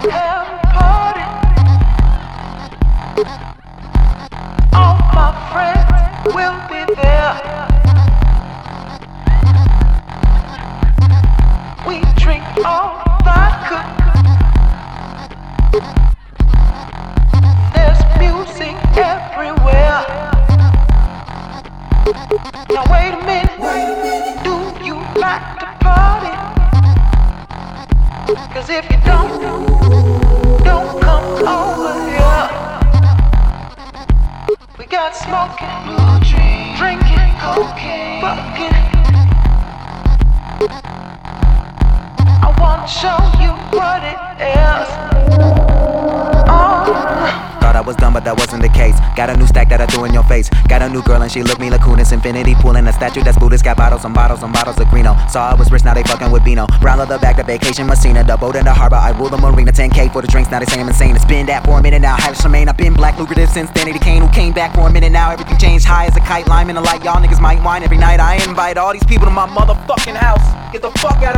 gon' have a. Now wait a minute. Do you like? Cause if you don't, don't come over here. We got smoking, drinking, cocaine, fucking. I wanna show you what it is. Oh. Was done, but that wasn't the case. Got a new stack that I threw in your face. Got a new girl and she looked me Lacunas. Infinity pool in a statue that's Buddhist. Got bottles and bottles and bottles of Greeno. Saw I was rich, now they fucking with Bino. Brown leather back the vacation Messina. The boat in the harbor, I rule the marina. 10k for the drinks, now they say I'm insane. It's been that for a minute now. Highly Charmaine, I've been black lucrative since Danny Kane. Who came back for a minute now. Everything changed high as a kite. Lime in the light, y'all niggas might whine every night. I invite all these people to my motherfucking house. Get the fuck out of